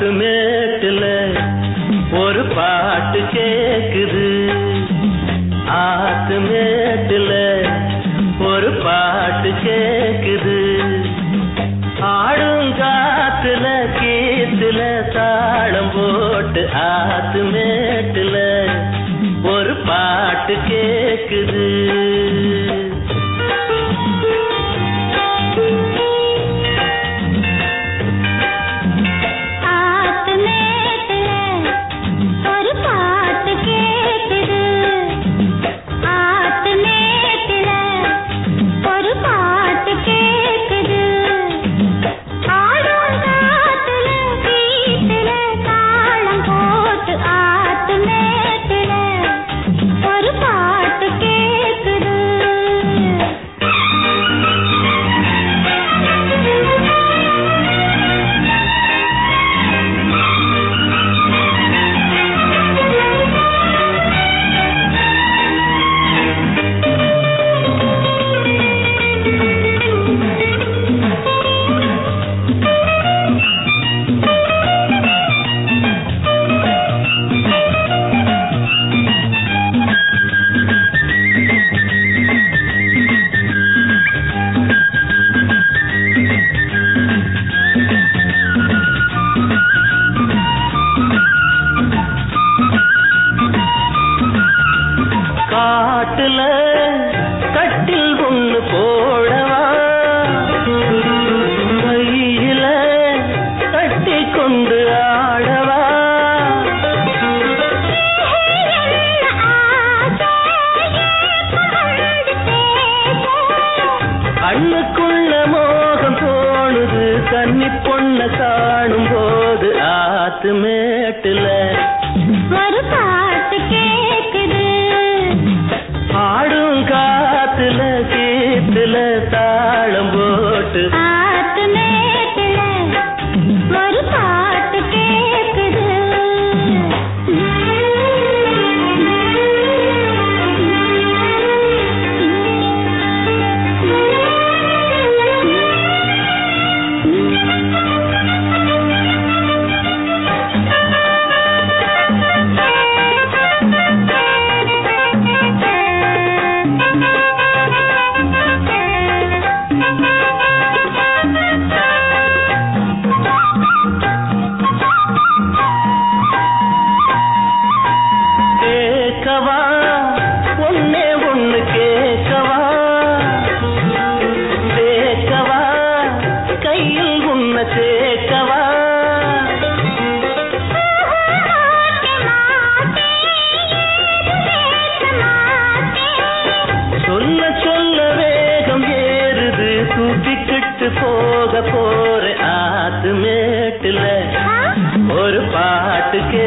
காட்டு மேட்டுல ஒரு பாட்டு கேக்குது. ஆத்து மேட்டுல ஒரு பாட்டு கேக்குது. ஆடும் காத்துல கீத்துல தாளம் போட்டு ஆத்து மேட்டுல ஒரு பாட்டு கேக்குது. காட்டுல கட்டில் ஒண்ணு போடவா? கையில கட்டி கொண்டு ஆடவா? கண்ணுக்குள்ள மோகம் தோணுது கன்னி பொண்ண காணும் போது ஆத்து மேட்டுல கூப்பிக்கிட்டு போக போற ஆத்து மேட்டுல ஒரு பாட்டு கே